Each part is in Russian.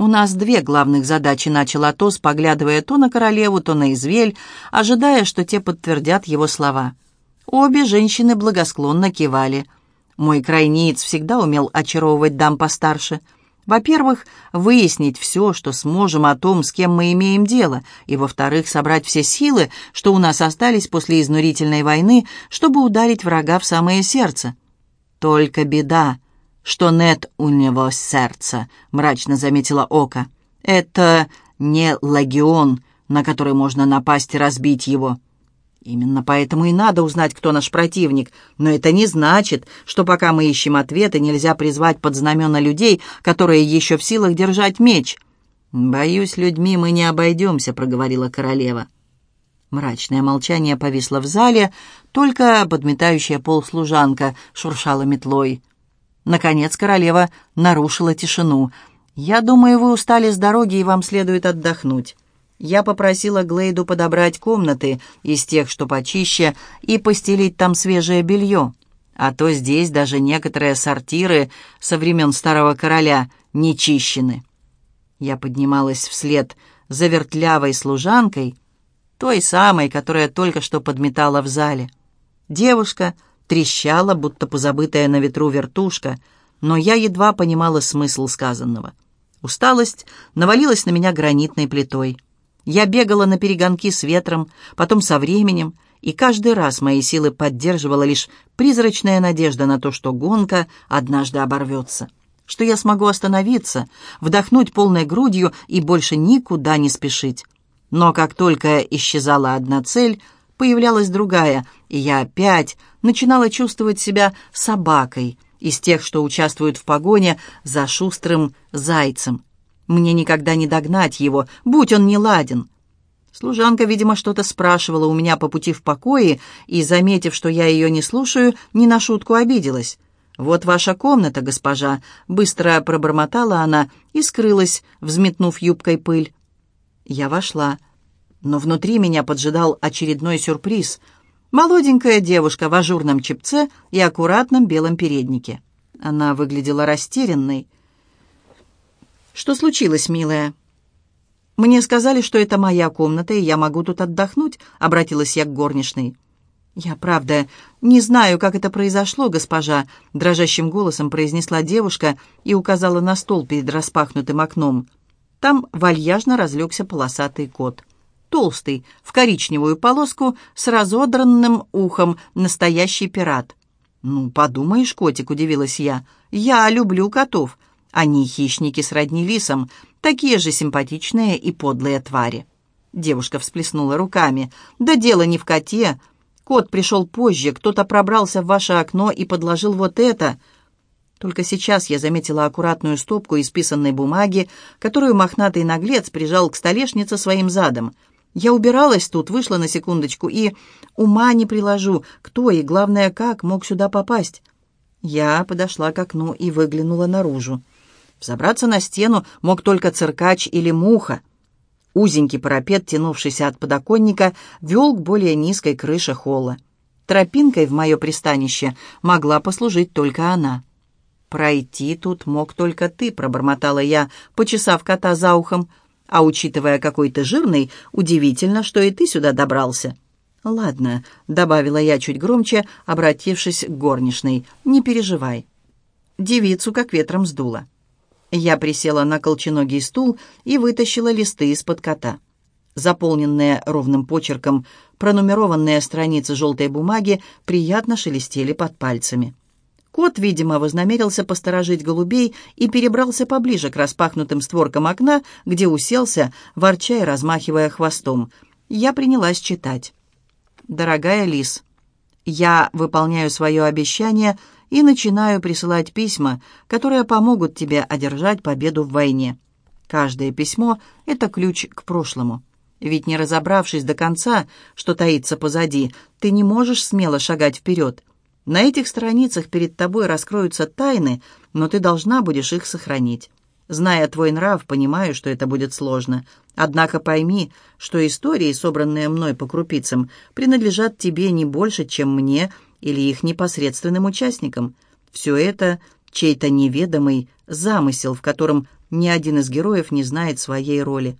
«У нас две главных задачи», — начал Атос, поглядывая то на королеву, то на извель, ожидая, что те подтвердят его слова. Обе женщины благосклонно кивали. Мой крайниц всегда умел очаровывать дам постарше. Во-первых, выяснить все, что сможем о том, с кем мы имеем дело, и, во-вторых, собрать все силы, что у нас остались после изнурительной войны, чтобы ударить врага в самое сердце. Только беда — что нет у него сердца», — мрачно заметила Ока. «Это не лагион, на который можно напасть и разбить его». «Именно поэтому и надо узнать, кто наш противник. Но это не значит, что пока мы ищем ответы, нельзя призвать под знамена людей, которые еще в силах держать меч». «Боюсь, людьми мы не обойдемся», — проговорила королева. Мрачное молчание повисло в зале, только подметающая пол служанка шуршала метлой. Наконец королева нарушила тишину. «Я думаю, вы устали с дороги, и вам следует отдохнуть». Я попросила Глейду подобрать комнаты из тех, что почище, и постелить там свежее белье. А то здесь даже некоторые сортиры со времен старого короля не чищены. Я поднималась вслед за вертлявой служанкой, той самой, которая только что подметала в зале. Девушка — трещала, будто позабытая на ветру вертушка, но я едва понимала смысл сказанного. Усталость навалилась на меня гранитной плитой. Я бегала на перегонки с ветром, потом со временем, и каждый раз мои силы поддерживала лишь призрачная надежда на то, что гонка однажды оборвется, что я смогу остановиться, вдохнуть полной грудью и больше никуда не спешить. Но как только исчезала одна цель, появлялась другая, и я опять начинала чувствовать себя собакой из тех, что участвуют в погоне за шустрым зайцем. Мне никогда не догнать его, будь он не ладен. Служанка, видимо, что-то спрашивала у меня по пути в покое, и, заметив, что я ее не слушаю, не на шутку обиделась. «Вот ваша комната, госпожа», — быстро пробормотала она и скрылась, взметнув юбкой пыль. Я вошла, но внутри меня поджидал очередной сюрприз — Молоденькая девушка в ажурном чепце и аккуратном белом переднике. Она выглядела растерянной. «Что случилось, милая?» «Мне сказали, что это моя комната, и я могу тут отдохнуть», — обратилась я к горничной. «Я, правда, не знаю, как это произошло, госпожа», — дрожащим голосом произнесла девушка и указала на стол перед распахнутым окном. Там вальяжно разлегся полосатый кот толстый, в коричневую полоску, с разодранным ухом, настоящий пират. «Ну, подумаешь, котик», — удивилась я, — «я люблю котов. Они хищники сродни лисам, такие же симпатичные и подлые твари». Девушка всплеснула руками. «Да дело не в коте. Кот пришел позже, кто-то пробрался в ваше окно и подложил вот это». Только сейчас я заметила аккуратную стопку исписанной бумаги, которую мохнатый наглец прижал к столешнице своим задом — я убиралась тут, вышла на секундочку и ума не приложу, кто и, главное, как мог сюда попасть. Я подошла к окну и выглянула наружу. Взобраться на стену мог только циркач или муха. Узенький парапет, тянувшийся от подоконника, вел к более низкой крыше холла. Тропинкой в мое пристанище могла послужить только она. «Пройти тут мог только ты», — пробормотала я, почесав кота за ухом. А учитывая, какой ты жирный, удивительно, что и ты сюда добрался». «Ладно», — добавила я чуть громче, обратившись к горничной, — «не переживай». Девицу как ветром сдуло. Я присела на колченогий стул и вытащила листы из-под кота. Заполненные ровным почерком пронумерованные страницы желтой бумаги приятно шелестели под пальцами. Кот, видимо, вознамерился посторожить голубей и перебрался поближе к распахнутым створкам окна, где уселся, ворча и размахивая хвостом. Я принялась читать. «Дорогая Лис, я выполняю свое обещание и начинаю присылать письма, которые помогут тебе одержать победу в войне. Каждое письмо — это ключ к прошлому». Ведь не разобравшись до конца, что таится позади, ты не можешь смело шагать вперед. На этих страницах перед тобой раскроются тайны, но ты должна будешь их сохранить. Зная твой нрав, понимаю, что это будет сложно. Однако пойми, что истории, собранные мной по крупицам, принадлежат тебе не больше, чем мне или их непосредственным участникам. Все это чей-то неведомый замысел, в котором ни один из героев не знает своей роли.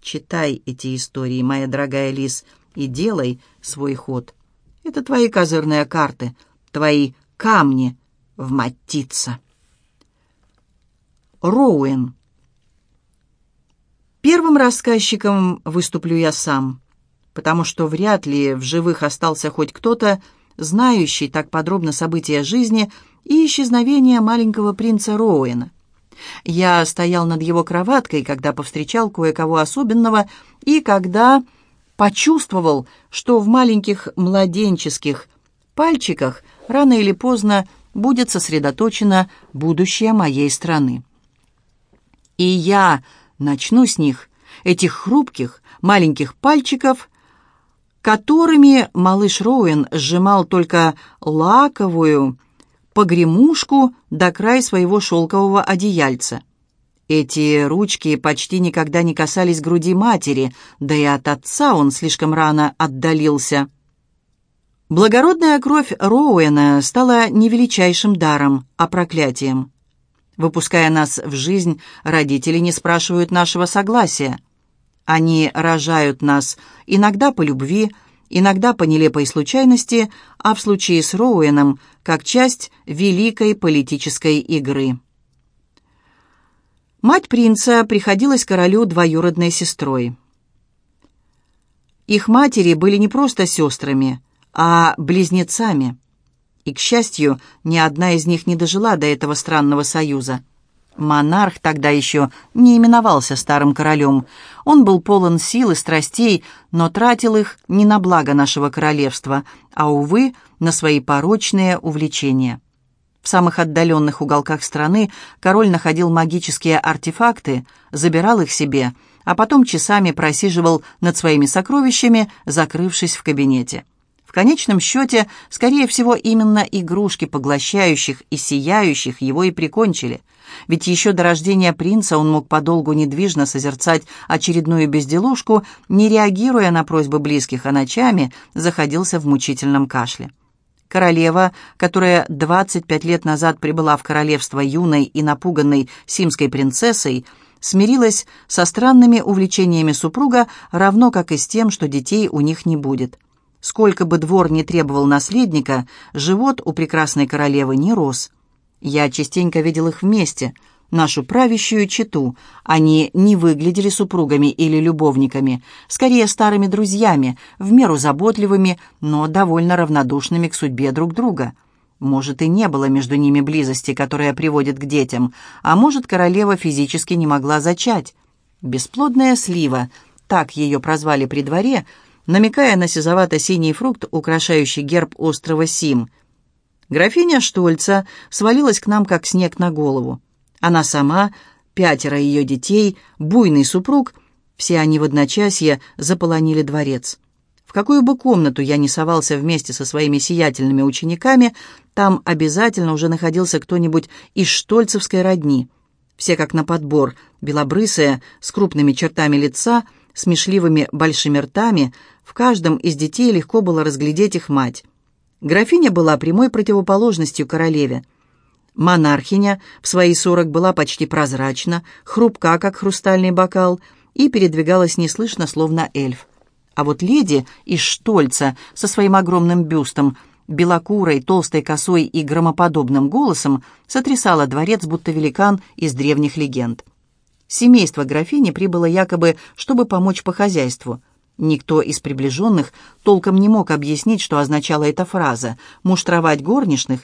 Читай эти истории, моя дорогая Лис, и делай свой ход. Это твои козырные карты, твои камни в Маттица. Роуэн. Первым рассказчиком выступлю я сам, потому что вряд ли в живых остался хоть кто-то, знающий так подробно события жизни и исчезновения маленького принца Роуэна. Я стоял над его кроваткой, когда повстречал кое-кого особенного, и когда почувствовал, что в маленьких младенческих пальчиках рано или поздно будет сосредоточено будущее моей страны. И я начну с них, этих хрупких маленьких пальчиков, которыми малыш Роуэн сжимал только лаковую погремушку до края своего шелкового одеяльца. Эти ручки почти никогда не касались груди матери, да и от отца он слишком рано отдалился. Благородная кровь Роуэна стала не величайшим даром, а проклятием. Выпуская нас в жизнь, родители не спрашивают нашего согласия. Они рожают нас иногда по любви, иногда по нелепой случайности, а в случае с Роуэном как часть великой политической игры. Мать принца приходилась королю двоюродной сестрой. Их матери были не просто сестрами, а близнецами – и, к счастью, ни одна из них не дожила до этого странного союза. Монарх тогда еще не именовался старым королем. Он был полон сил и страстей, но тратил их не на благо нашего королевства, а, увы, на свои порочные увлечения. В самых отдаленных уголках страны король находил магические артефакты, забирал их себе, а потом часами просиживал над своими сокровищами, закрывшись в кабинете конечном счете, скорее всего, именно игрушки поглощающих и сияющих его и прикончили. Ведь еще до рождения принца он мог подолгу недвижно созерцать очередную безделушку, не реагируя на просьбы близких, а ночами заходился в мучительном кашле. Королева, которая 25 лет назад прибыла в королевство юной и напуганной симской принцессой, смирилась со странными увлечениями супруга, равно как и с тем, что детей у них не будет. Сколько бы двор не требовал наследника, живот у прекрасной королевы не рос. Я частенько видел их вместе, нашу правящую чету. Они не выглядели супругами или любовниками, скорее старыми друзьями, в меру заботливыми, но довольно равнодушными к судьбе друг друга. Может, и не было между ними близости, которая приводит к детям, а может, королева физически не могла зачать. Бесплодная слива, так ее прозвали при дворе – намекая на сизовато-синий фрукт, украшающий герб острова Сим. Графиня Штольца свалилась к нам, как снег на голову. Она сама, пятеро ее детей, буйный супруг, все они в одночасье заполонили дворец. В какую бы комнату я ни совался вместе со своими сиятельными учениками, там обязательно уже находился кто-нибудь из штольцевской родни. Все как на подбор, белобрысые, с крупными чертами лица, смешливыми большими ртами, в каждом из детей легко было разглядеть их мать. Графиня была прямой противоположностью королеве. Монархиня в свои сорок была почти прозрачна, хрупка, как хрустальный бокал, и передвигалась неслышно, словно эльф. А вот леди из Штольца со своим огромным бюстом, белокурой, толстой косой и громоподобным голосом сотрясала дворец, будто великан из древних легенд. Семейство графини прибыло якобы, чтобы помочь по хозяйству – Никто из приближенных толком не мог объяснить, что означала эта фраза «муштровать горничных»,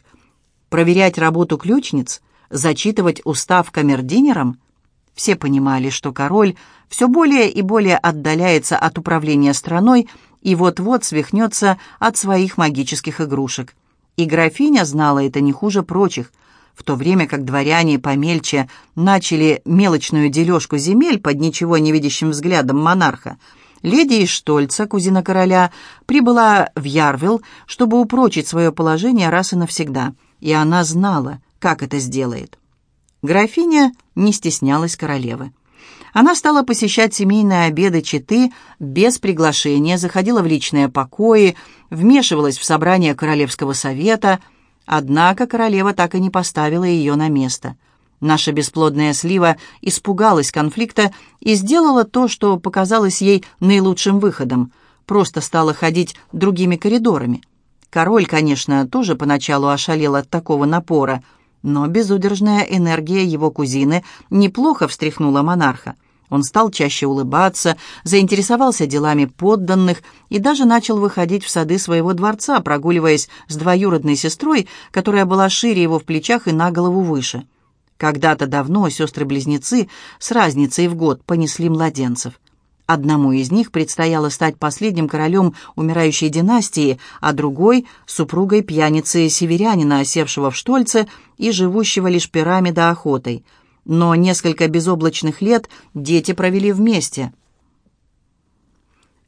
«проверять работу ключниц», «зачитывать устав камердинерам». Все понимали, что король все более и более отдаляется от управления страной и вот-вот свихнется от своих магических игрушек. И графиня знала это не хуже прочих, в то время как дворяне помельче начали мелочную дележку земель под ничего не видящим взглядом монарха – Леди из Штольца, кузина короля, прибыла в Ярвилл, чтобы упрочить свое положение раз и навсегда, и она знала, как это сделает. Графиня не стеснялась королевы. Она стала посещать семейные обеды четы без приглашения, заходила в личные покои, вмешивалась в собрание Королевского совета. Однако королева так и не поставила ее на место. Наша бесплодная слива испугалась конфликта и сделала то, что показалось ей наилучшим выходом. Просто стала ходить другими коридорами. Король, конечно, тоже поначалу ошалел от такого напора, но безудержная энергия его кузины неплохо встряхнула монарха. Он стал чаще улыбаться, заинтересовался делами подданных и даже начал выходить в сады своего дворца, прогуливаясь с двоюродной сестрой, которая была шире его в плечах и на голову выше. Когда-то давно сестры-близнецы с разницей в год понесли младенцев. Одному из них предстояло стать последним королем умирающей династии, а другой — супругой пьяницы-северянина, осевшего в Штольце и живущего лишь пирами да охотой. Но несколько безоблачных лет дети провели вместе.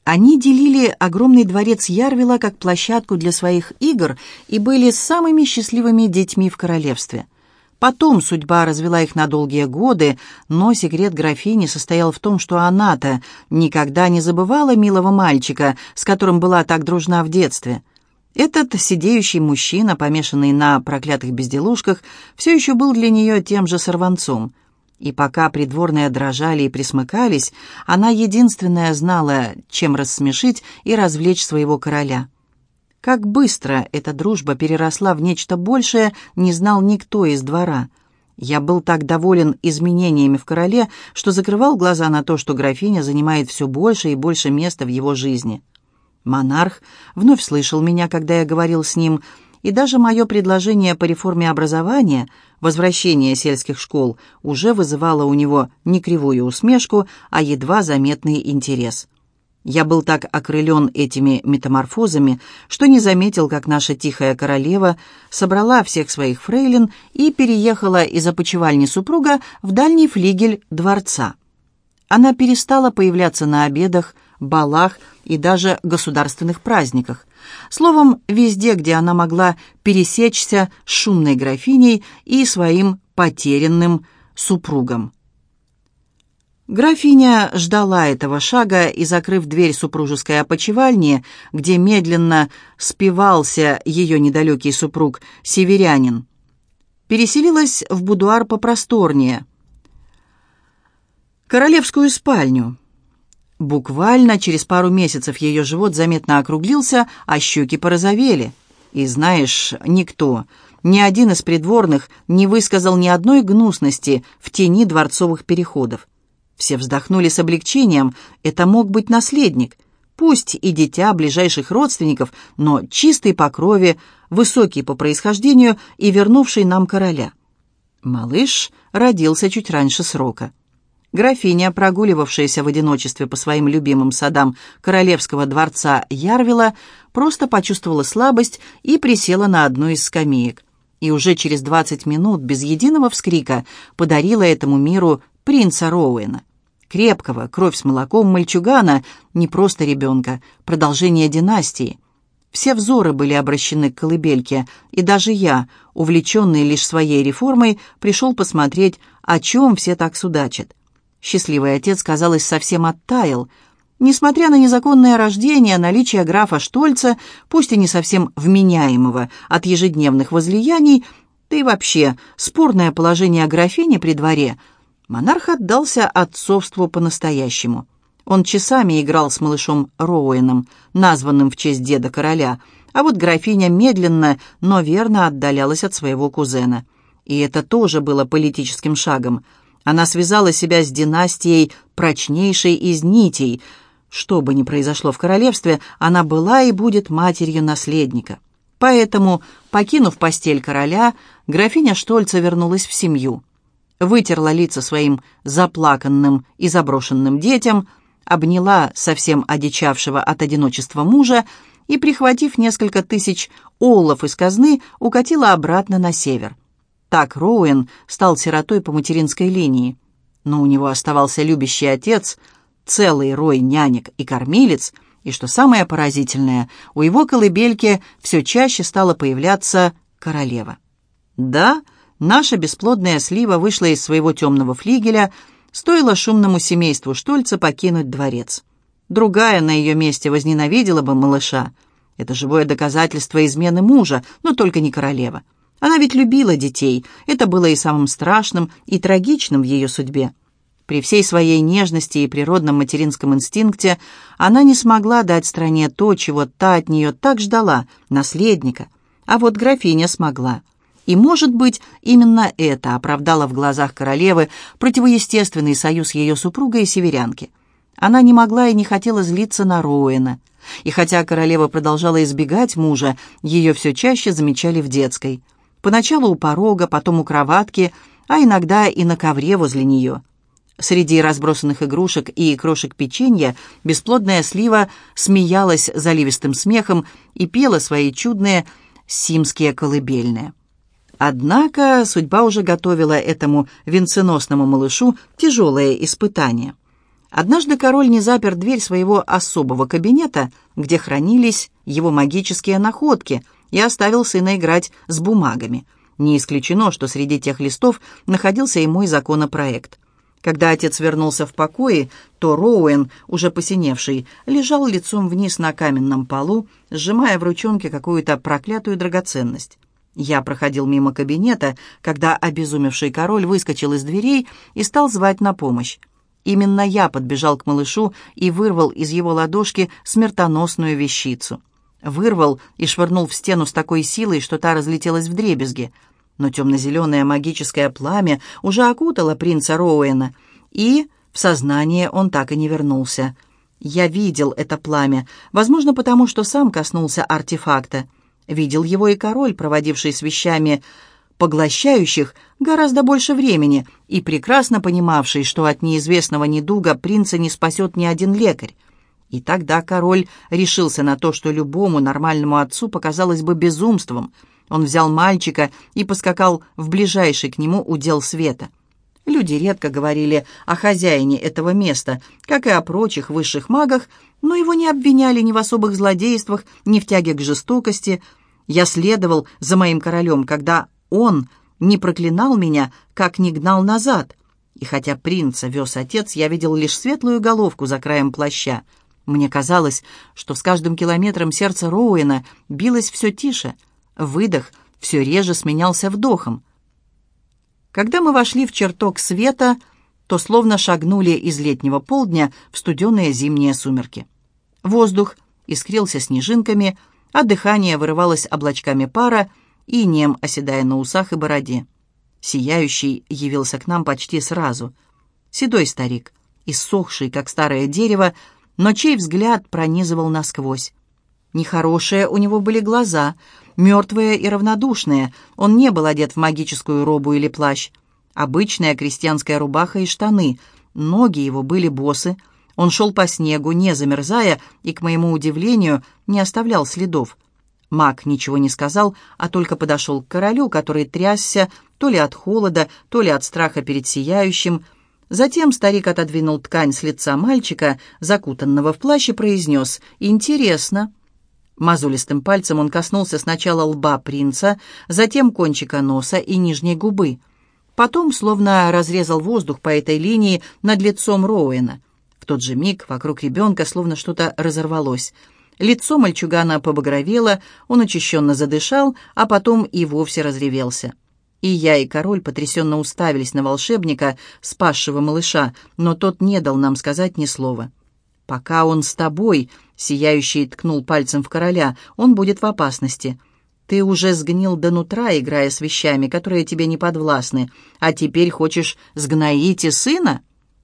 Они делили огромный дворец Ярвила как площадку для своих игр и были самыми счастливыми детьми в королевстве. Потом судьба развела их на долгие годы, но секрет графини состоял в том, что она-то никогда не забывала милого мальчика, с которым была так дружна в детстве. Этот сидеющий мужчина, помешанный на проклятых безделушках, все еще был для нее тем же сорванцом. И пока придворные дрожали и присмыкались, она единственная знала, чем рассмешить и развлечь своего короля. Как быстро эта дружба переросла в нечто большее, не знал никто из двора. Я был так доволен изменениями в короле, что закрывал глаза на то, что графиня занимает все больше и больше места в его жизни. Монарх вновь слышал меня, когда я говорил с ним, и даже мое предложение по реформе образования, возвращение сельских школ, уже вызывало у него не кривую усмешку, а едва заметный интерес. Я был так окрылен этими метаморфозами, что не заметил, как наша тихая королева собрала всех своих фрейлин и переехала из опочивальни супруга в дальний флигель дворца. Она перестала появляться на обедах, балах и даже государственных праздниках. Словом, везде, где она могла пересечься с шумной графиней и своим потерянным супругом. Графиня ждала этого шага и, закрыв дверь супружеской опочивальни, где медленно спивался ее недалекий супруг, северянин, переселилась в будуар попросторнее, королевскую спальню. Буквально через пару месяцев ее живот заметно округлился, а щеки порозовели. И знаешь, никто, ни один из придворных не высказал ни одной гнусности в тени дворцовых переходов. Все вздохнули с облегчением. Это мог быть наследник. Пусть и дитя ближайших родственников, но чистый по крови, высокий по происхождению и вернувший нам короля. Малыш родился чуть раньше срока. Графиня, прогуливавшаяся в одиночестве по своим любимым садам королевского дворца Ярвила, просто почувствовала слабость и присела на одну из скамеек. И уже через двадцать минут, без единого вскрика, подарила этому миру принца Роуэна крепкого, кровь с молоком мальчугана, не просто ребенка, продолжение династии. Все взоры были обращены к колыбельке, и даже я, увлеченный лишь своей реформой, пришел посмотреть, о чем все так судачат. Счастливый отец, казалось, совсем оттаял. Несмотря на незаконное рождение, наличие графа Штольца, пусть и не совсем вменяемого от ежедневных возлияний, да и вообще спорное положение графини при дворе – Монарх отдался отцовству по-настоящему. Он часами играл с малышом Роуэном, названным в честь деда короля, а вот графиня медленно, но верно отдалялась от своего кузена. И это тоже было политическим шагом. Она связала себя с династией прочнейшей из нитей. Что бы ни произошло в королевстве, она была и будет матерью наследника. Поэтому, покинув постель короля, графиня Штольца вернулась в семью вытерла лица своим заплаканным и заброшенным детям, обняла совсем одичавшего от одиночества мужа и, прихватив несколько тысяч оллов из казны, укатила обратно на север. Так Роуэн стал сиротой по материнской линии. Но у него оставался любящий отец, целый рой нянек и кормилец, и, что самое поразительное, у его колыбельки все чаще стала появляться королева. Да, Наша бесплодная слива вышла из своего темного флигеля, стоило шумному семейству Штольца покинуть дворец. Другая на ее месте возненавидела бы малыша. Это живое доказательство измены мужа, но только не королева. Она ведь любила детей. Это было и самым страшным, и трагичным в ее судьбе. При всей своей нежности и природном материнском инстинкте она не смогла дать стране то, чего та от нее так ждала – наследника. А вот графиня смогла. И, может быть, именно это оправдало в глазах королевы противоестественный союз ее супруга и северянки. Она не могла и не хотела злиться на Роуэна. И хотя королева продолжала избегать мужа, ее все чаще замечали в детской. Поначалу у порога, потом у кроватки, а иногда и на ковре возле нее. Среди разбросанных игрушек и крошек печенья бесплодная слива смеялась заливистым смехом и пела свои чудные симские колыбельные. Однако судьба уже готовила этому венценосному малышу тяжелое испытание. Однажды король не запер дверь своего особого кабинета, где хранились его магические находки, и оставил сына играть с бумагами. Не исключено, что среди тех листов находился и мой законопроект. Когда отец вернулся в покое, то Роуэн, уже посиневший, лежал лицом вниз на каменном полу, сжимая в ручонке какую-то проклятую драгоценность. Я проходил мимо кабинета, когда обезумевший король выскочил из дверей и стал звать на помощь. Именно я подбежал к малышу и вырвал из его ладошки смертоносную вещицу. Вырвал и швырнул в стену с такой силой, что та разлетелась в дребезги. Но темно-зеленое магическое пламя уже окутало принца Роуэна, и в сознание он так и не вернулся. Я видел это пламя, возможно, потому что сам коснулся артефакта — Видел его и король, проводивший с вещами, поглощающих гораздо больше времени, и прекрасно понимавший, что от неизвестного недуга принца не спасет ни один лекарь. И тогда король решился на то, что любому нормальному отцу показалось бы безумством. Он взял мальчика и поскакал в ближайший к нему удел света. Люди редко говорили о хозяине этого места, как и о прочих высших магах, но его не обвиняли ни в особых злодействах, ни в тяге к жестокости. Я следовал за моим королем, когда он не проклинал меня, как не гнал назад. И хотя принца вез отец, я видел лишь светлую головку за краем плаща. Мне казалось, что с каждым километром сердце Роуэна билось все тише. Выдох все реже сменялся вдохом. Когда мы вошли в чертог света, то словно шагнули из летнего полдня в студеные зимние сумерки. Воздух искрился снежинками, а дыхание вырывалось облачками пара и нем, оседая на усах и бороде. Сияющий явился к нам почти сразу. Седой старик, иссохший, как старое дерево, но чей взгляд пронизывал насквозь. Нехорошие у него были глаза, мертвые и равнодушные. Он не был одет в магическую робу или плащ. Обычная крестьянская рубаха и штаны. Ноги его были босы, он шел по снегу, не замерзая, и, к моему удивлению, не оставлял следов. Маг ничего не сказал, а только подошел к королю, который трясся то ли от холода, то ли от страха перед сияющим. Затем старик отодвинул ткань с лица мальчика, закутанного в плащ, и произнес «Интересно». Мазулистым пальцем он коснулся сначала лба принца, затем кончика носа и нижней губы. Потом словно разрезал воздух по этой линии над лицом Роуэна — в тот же миг вокруг ребенка словно что-то разорвалось. Лицо мальчугана побагровело, он учащенно задышал, а потом и вовсе разревелся. И я, и король потрясенно уставились на волшебника, спасшего малыша, но тот не дал нам сказать ни слова. «Пока он с тобой», — сияющий ткнул пальцем в короля, — «он будет в опасности». Ты уже сгнил до нутра, играя с вещами, которые тебе не подвластны, а теперь хочешь сгноить и сына?»